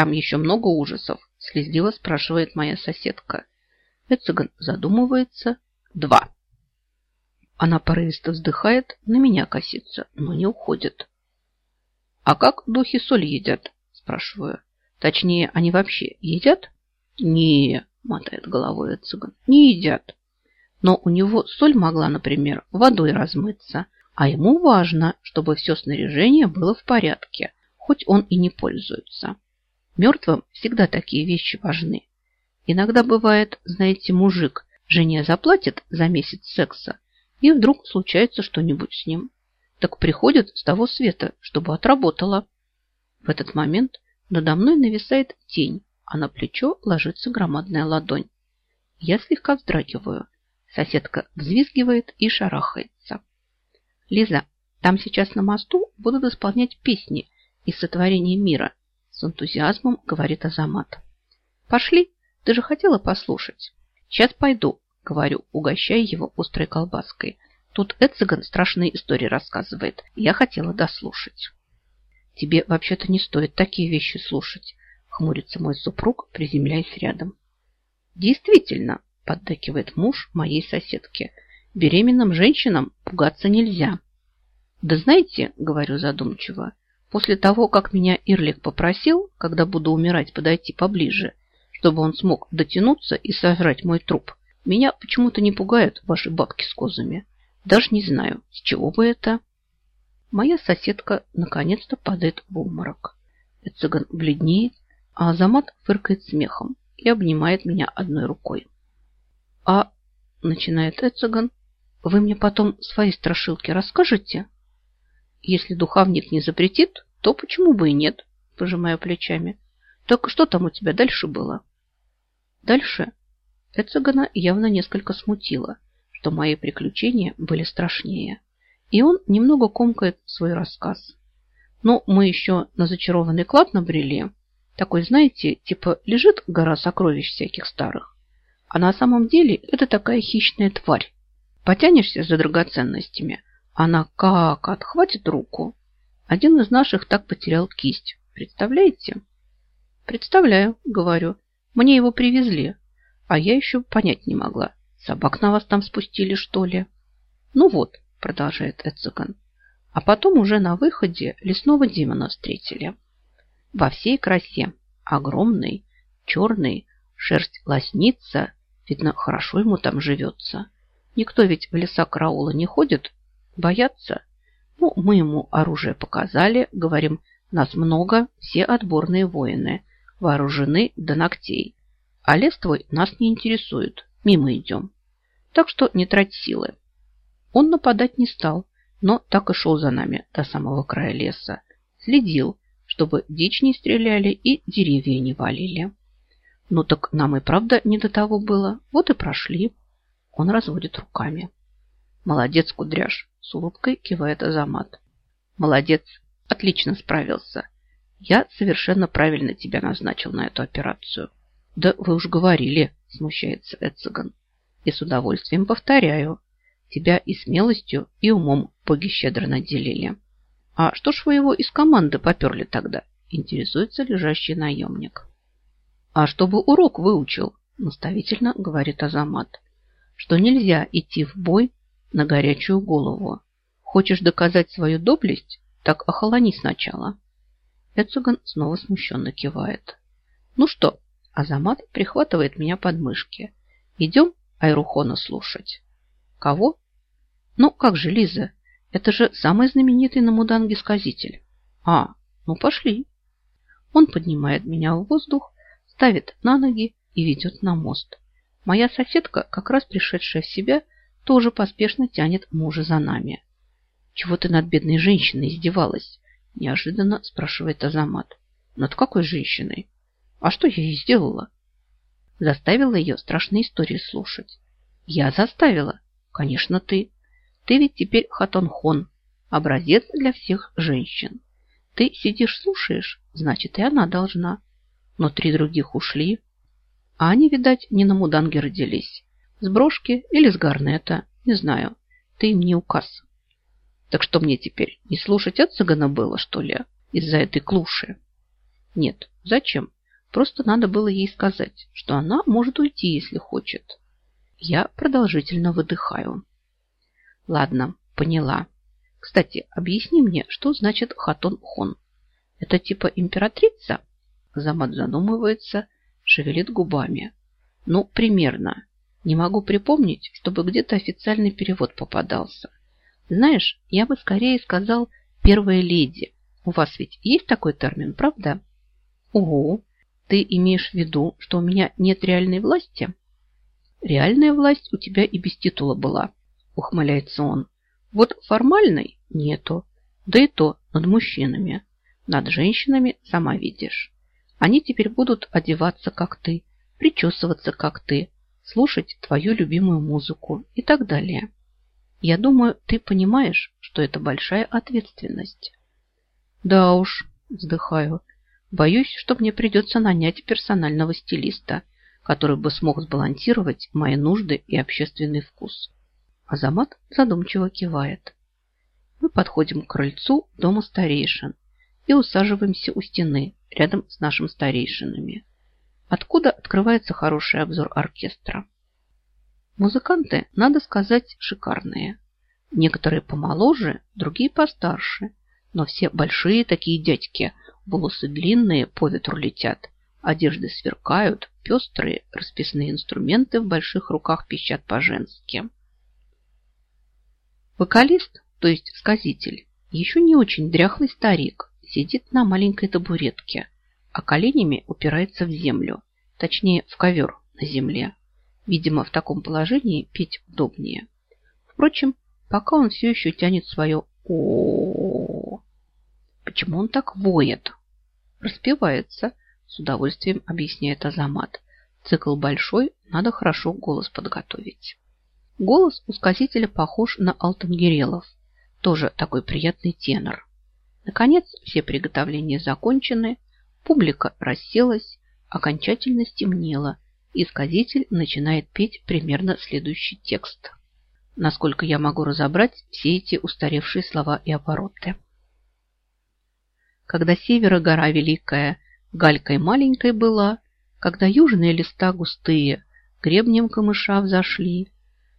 Там еще много ужасов, слезливо спрашивает моя соседка. Эциган задумывается. Два. Она порывисто вздыхает, на меня косится, но не уходит. «А как духи соль едят?» – спрашиваю. «Точнее, они вообще едят?» «Не», – мотает головой цыган, – «не едят. Но у него соль могла, например, водой размыться, а ему важно, чтобы все снаряжение было в порядке, хоть он и не пользуется. Мертвым всегда такие вещи важны. Иногда бывает, знаете, мужик жене заплатит за месяц секса, и вдруг случается что-нибудь с ним. Так приходит с того света, чтобы отработала. В этот момент надо мной нависает тень, а на плечо ложится громадная ладонь. Я слегка вздрагиваю. Соседка взвизгивает и шарахается. Лиза, там сейчас на мосту будут исполнять песни из сотворения мира. С энтузиазмом говорит Азамат. Пошли, ты же хотела послушать. Сейчас пойду, говорю, угощая его острой колбаской. Тут Эциган страшные истории рассказывает. Я хотела дослушать. Тебе вообще-то не стоит такие вещи слушать, хмурится мой супруг, приземляясь рядом. Действительно, поддакивает муж моей соседки, беременным женщинам пугаться нельзя. Да знаете, говорю задумчиво, после того, как меня Ирлик попросил, когда буду умирать, подойти поближе, чтобы он смог дотянуться и сожрать мой труп, меня почему-то не пугают ваши бабки с козами. Даже не знаю, с чего бы это. Моя соседка наконец-то падает в обморок. Цыган бледнеет, а Азамат фыркает смехом и обнимает меня одной рукой. «А, — начинает Эциган, — вы мне потом свои страшилки расскажете?» «Если духовник не запретит, то почему бы и нет?» – пожимаю плечами. «Так что там у тебя дальше было?» «Дальше Эцегана явно несколько смутило, что мои приключения были страшнее. И он немного комкает свой рассказ. Но мы еще на зачарованный клад набрели. Такой, знаете, типа лежит гора сокровищ всяких старых. А на самом деле это такая хищная тварь. Потянешься за драгоценностями, она как отхватит руку. Один из наших так потерял кисть. Представляете? Представляю, говорю. Мне его привезли. А я еще понять не могла. Собак на вас там спустили, что ли? Ну вот, продолжает Эциган. А потом уже на выходе лесного демона встретили. Во всей красе. Огромный, черный, шерсть лоснится. Видно, хорошо ему там живется. Никто ведь в леса караула не ходит. Боятся. Ну, мы ему оружие показали. Говорим, нас много, все отборные воины. Вооружены до ногтей. А лес твой нас не интересует. Мимо идем. Так что не трать силы. Он нападать не стал, но так и шел за нами до самого края леса. Следил, чтобы дичь не стреляли и деревья не валили. Ну так нам и правда не до того было. Вот и прошли. Он разводит руками. Молодец, кудряш, с улыбкой кивает Азамат. Молодец, отлично справился. Я совершенно правильно тебя назначил на эту операцию. Да вы уж говорили, смущается Эциган. И с удовольствием повторяю. Тебя и смелостью, и умом боги щедро наделили. А что ж вы его из команды поперли тогда? Интересуется лежащий наемник. А чтобы урок выучил, наставительно говорит Азамат, что нельзя идти в бой на горячую голову. Хочешь доказать свою доблесть? Так охолони сначала. Эцуган снова смущенно кивает. Ну что, Азамат прихватывает меня под мышки. Идем Айрухона слушать. Кого? Ну, как же, Лиза? Это же самый знаменитый на Муданге сказитель. А, ну пошли. Он поднимает меня в воздух, ставит на ноги и ведет на мост. Моя соседка, как раз пришедшая в себя, тоже поспешно тянет мужа за нами. «Чего ты над бедной женщиной издевалась?» Неожиданно спрашивает Азамат. «Над какой женщиной?» А что я ей сделала? Заставила ее страшные истории слушать. Я заставила. Конечно, ты. Ты ведь теперь Хатонхон, образец для всех женщин. Ты сидишь, слушаешь, значит, и она должна. Но три других ушли. А они, видать, не на Муданге родились. С брошки или с гарнета, не знаю. Ты им не указ. Так что мне теперь, не слушать от цыгана было, что ли, из-за этой клуши? Нет, зачем? Просто надо было ей сказать, что она может уйти, если хочет. Я продолжительно выдыхаю. Ладно, поняла. Кстати, объясни мне, что значит хатон-хон? Это типа императрица? Замат задумывается, шевелит губами. Ну, примерно. Не могу припомнить, чтобы где-то официальный перевод попадался. Знаешь, я бы скорее сказал «первая леди». У вас ведь есть такой термин, правда? Ого, ты имеешь в виду, что у меня нет реальной власти? Реальная власть у тебя и без титула была, ухмыляется он. Вот формальной нету, да и то над мужчинами. Над женщинами сама видишь. Они теперь будут одеваться, как ты, причесываться, как ты, слушать твою любимую музыку и так далее. Я думаю, ты понимаешь, что это большая ответственность. Да уж, вздыхаю. Боюсь, что мне придется нанять персонального стилиста, который бы смог сбалансировать мои нужды и общественный вкус. Азамат задумчиво кивает. Мы подходим к крыльцу дома старейшин и усаживаемся у стены рядом с нашими старейшинами, откуда открывается хороший обзор оркестра. Музыканты, надо сказать, шикарные. Некоторые помоложе, другие постарше, но все большие такие дядьки, волосы длинные, по ветру летят, одежды сверкают, пестрые, расписные инструменты в больших руках пищат по-женски. Вокалист, то есть сказитель, еще не очень дряхлый старик, сидит на маленькой табуретке, а коленями упирается в землю, точнее в ковер на земле. Видимо, в таком положении петь удобнее. Впрочем, пока он все еще тянет свое о. Почему он так воет? Распевается, с удовольствием объясняет Азамат. Цикл большой, надо хорошо голос подготовить. Голос у сказителя похож на Алтангерелов. Тоже такой приятный тенор. Наконец, все приготовления закончены, публика расселась, окончательно стемнело, и сказитель начинает петь примерно следующий текст. Насколько я могу разобрать все эти устаревшие слова и обороты. Когда севера гора великая, галькой маленькой была, когда южные листа густые гребнем камыша взошли,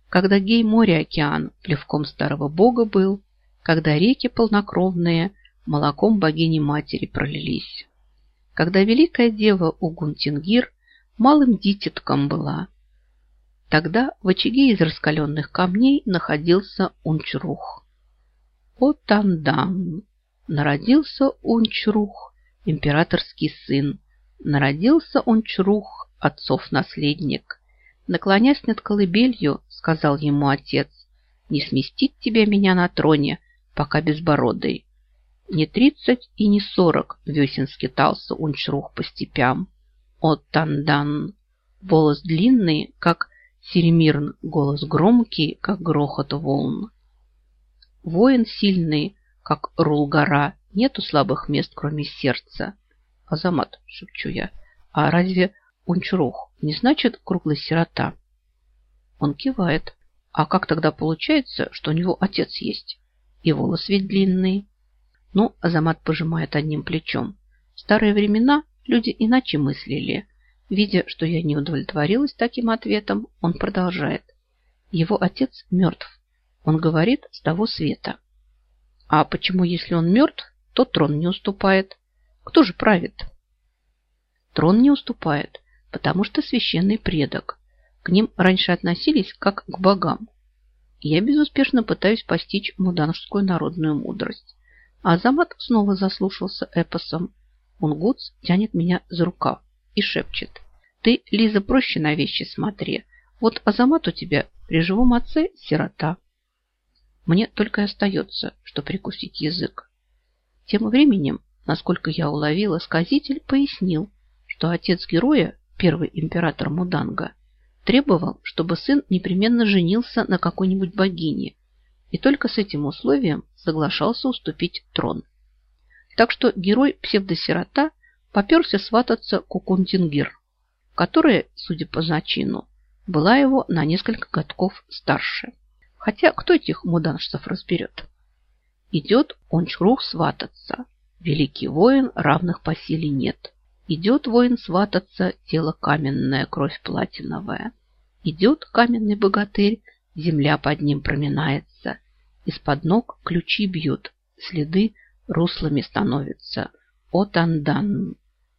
когда гей море океан плевком старого бога был, когда реки полнокровные молоком богини-матери пролились. Когда великая дева Угунтингир малым дитятком была, тогда в очаге из раскаленных камней находился Унчрух. О Тандан! Народился Унчрух, императорский сын. Народился Унчрух, отцов наследник. Наклонясь над колыбелью, сказал ему отец, не сместить тебя меня на троне, пока безбородый. Не тридцать и не сорок весен скитался Унчрух по степям. О, Тандан! Волос длинный, как Серемирн, голос громкий, как грохот волн. Воин сильный, как Рулгара, нету слабых мест, кроме сердца. Азамат, шепчу я, а разве Унчрух не значит круглый сирота? Он кивает. А как тогда получается, что у него отец есть? И волос ведь длинный. Ну, Азамат пожимает одним плечом. В старые времена люди иначе мыслили. Видя, что я не удовлетворилась таким ответом, он продолжает. Его отец мертв. Он говорит с того света. А почему, если он мертв, то трон не уступает? Кто же правит? Трон не уступает, потому что священный предок. К ним раньше относились как к богам. Я безуспешно пытаюсь постичь муданскую народную мудрость. А Азамат снова заслушался эпосом. Унгутс тянет меня за рукав и шепчет. Ты, Лиза, проще на вещи смотри. Вот Азамат у тебя при живом отце сирота. Мне только и остается, что прикусить язык. Тем временем, насколько я уловила, сказитель пояснил, что отец героя, первый император Муданга, требовал, чтобы сын непременно женился на какой-нибудь богине, и только с этим условием соглашался уступить трон. Так что герой псевдосирота поперся свататься Кукунтингир, которая, судя по зачину, была его на несколько годков старше. Хотя кто этих муданшцев разберет? Идет он чрух свататься. Великий воин, равных по силе нет. Идет воин свататься, тело каменное, кровь платиновая. Идет каменный богатырь, земля под ним проминается. Из-под ног ключи бьют, следы руслами становятся. О, Тандан!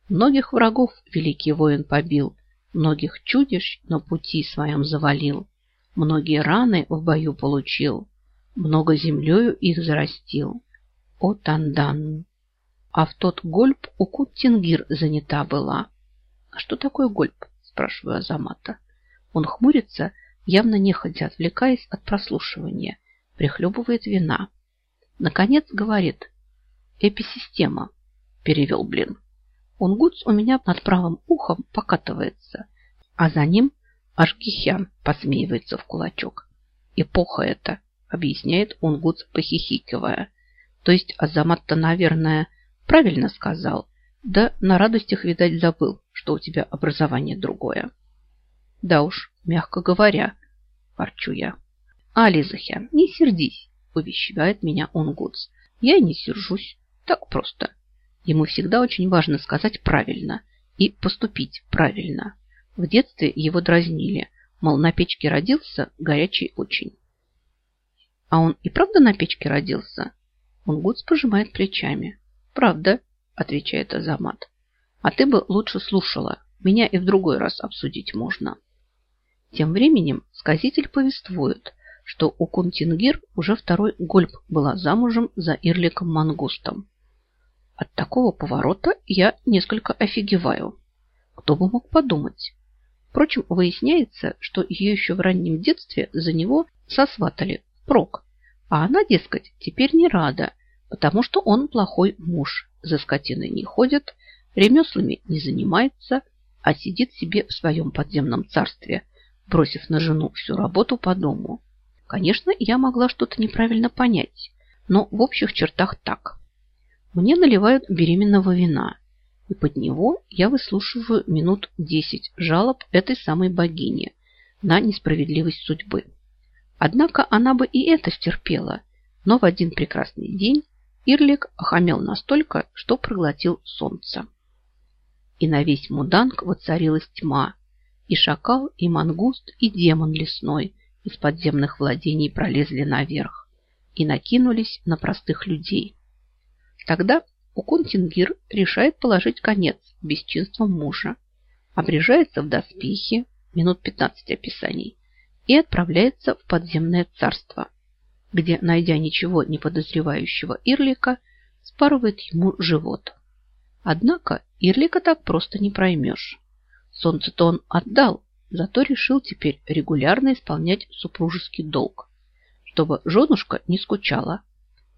Многих врагов великий воин побил, многих чудищ на пути своем завалил, многие раны в бою получил, много землею их зарастил. О, Тандан! А в тот гольб у Куттингир занята была. А что такое гольб? Спрашиваю Азамата. Он хмурится, явно нехотя отвлекаясь от прослушивания, прихлебывает вина. Наконец говорит. Эписистема, перевел блин. Унгутс у меня над правым ухом покатывается, а за ним Ашгихян посмеивается в кулачок. Эпоха это, объясняет Унгутс, похихикивая. То есть Азамат-то, наверное, правильно сказал. Да на радостях, видать, забыл, что у тебя образование другое. Да уж, мягко говоря, ворчу я. А, не сердись, увещевает меня Унгутс. Я и не сержусь, так просто. Ему всегда очень важно сказать правильно и поступить правильно. В детстве его дразнили, мол, на печке родился, горячий очень. А он и правда на печке родился? Он Гудс пожимает плечами. Правда, отвечает Азамат. А ты бы лучше слушала. Меня и в другой раз обсудить можно. Тем временем сказитель повествует, что Укун-Тингир уже второй год была замужем за Ирликом Мангустом. От такого поворота я несколько офигеваю. Кто бы мог подумать? Впрочем, выясняется, что ее еще в раннем детстве за него сосватали впрок. А она, дескать, теперь не рада, потому что он плохой муж, за скотиной не ходит, ремеслами не занимается, а сидит себе в своем подземном царстве, бросив на жену всю работу по дому. Конечно, я могла что-то неправильно понять, но в общих чертах так. Мне наливают беременного вина, и под него я выслушиваю минут десять жалоб этой самой богини на несправедливость судьбы. Однако она бы и это стерпела, но в один прекрасный день Ирлик охамел настолько, что проглотил солнце. И на весь Муданг воцарилась тьма, и шакал, и мангуст, и демон лесной из подземных владений пролезли наверх и накинулись на простых людей – Тогда Укунтингир решает положить конец бесчинствам мужа, обрежается в доспехи, минут 15 описаний, и отправляется в подземное царство, где, найдя ничего не подозревающего Ирлика, спарывает ему живот. Однако Ирлика так просто не проймешь. Солнце-то он отдал, зато решил теперь регулярно исполнять супружеский долг, чтобы женушка не скучала,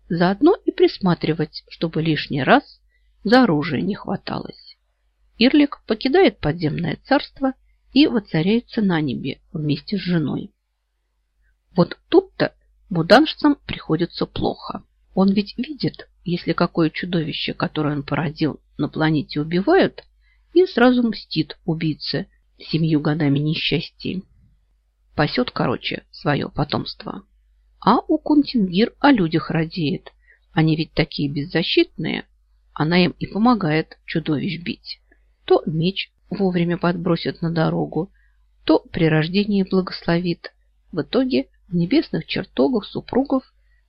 Заодно и присматривать, чтобы лишний раз за оружие не хваталось. Ирлик покидает подземное царство и воцаряется на небе вместе с женой. Вот тут-то муданжцам приходится плохо. Он ведь видит, если какое чудовище, которое он породил, на планете убивают, и сразу мстит убийце семью годами несчастья. Пасет, короче, свое потомство. А Укун-Тингир о людях радеет. Они ведь такие беззащитные. Она им и помогает чудовищ бить. То меч вовремя подбросит на дорогу, то при рождении благословит. В итоге в небесных чертогах супругов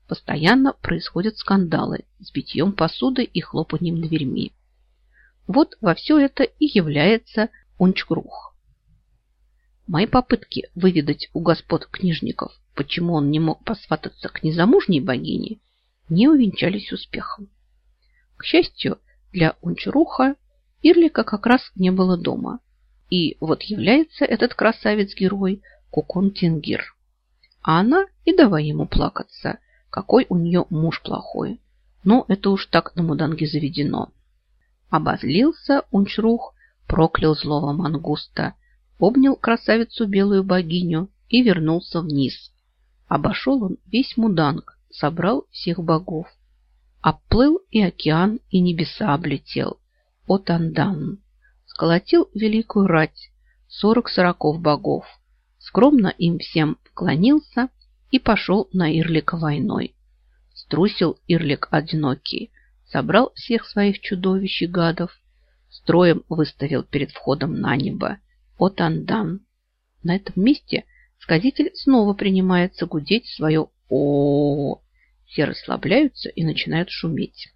постоянно происходят скандалы с битьем посуды и хлопанием дверьми. Вот во все это и является Унчкрух. Мои попытки выведать у господ книжников, почему он не мог посвататься к незамужней богине, не увенчались успехом. К счастью, для Унчуруха Ирлика как раз не было дома. И вот является этот красавец-герой Кукун Тингир. А она и давай ему плакаться, какой у нее муж плохой. Но это уж так на Муданге заведено. Обозлился Унчрух, проклял злого мангуста – обнял красавицу белую богиню и вернулся вниз. Обошел он весь муданг, собрал всех богов. Оплыл и океан, и небеса облетел. О Тандан! Сколотил великую рать, сорок сороков богов. Скромно им всем вклонился и пошел на Ирлика войной. Струсил Ирлик одинокий, собрал всех своих чудовищ и гадов, строем выставил перед входом на небо Отандан. На этом месте сказитель снова принимается гудеть свое о, Все расслабляются и начинают шуметь.